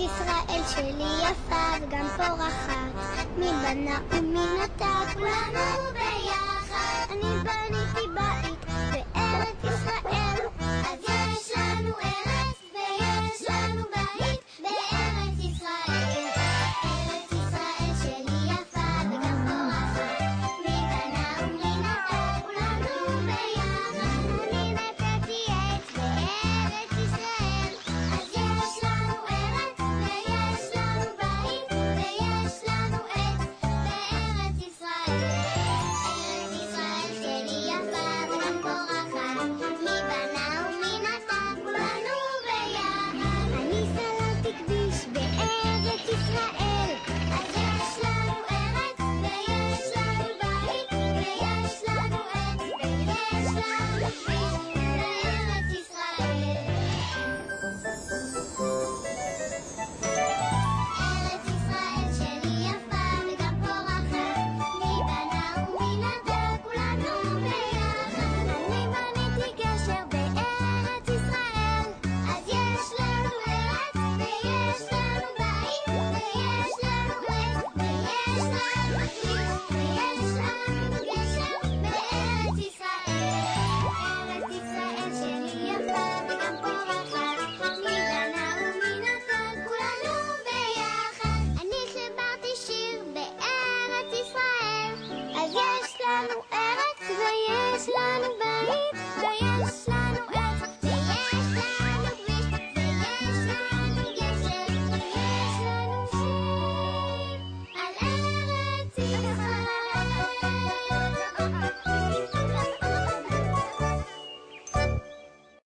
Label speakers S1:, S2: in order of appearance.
S1: ארץ ישראל שלי יפה וגם פורחת, מי בנה ומי נטע, כולנו ביחד.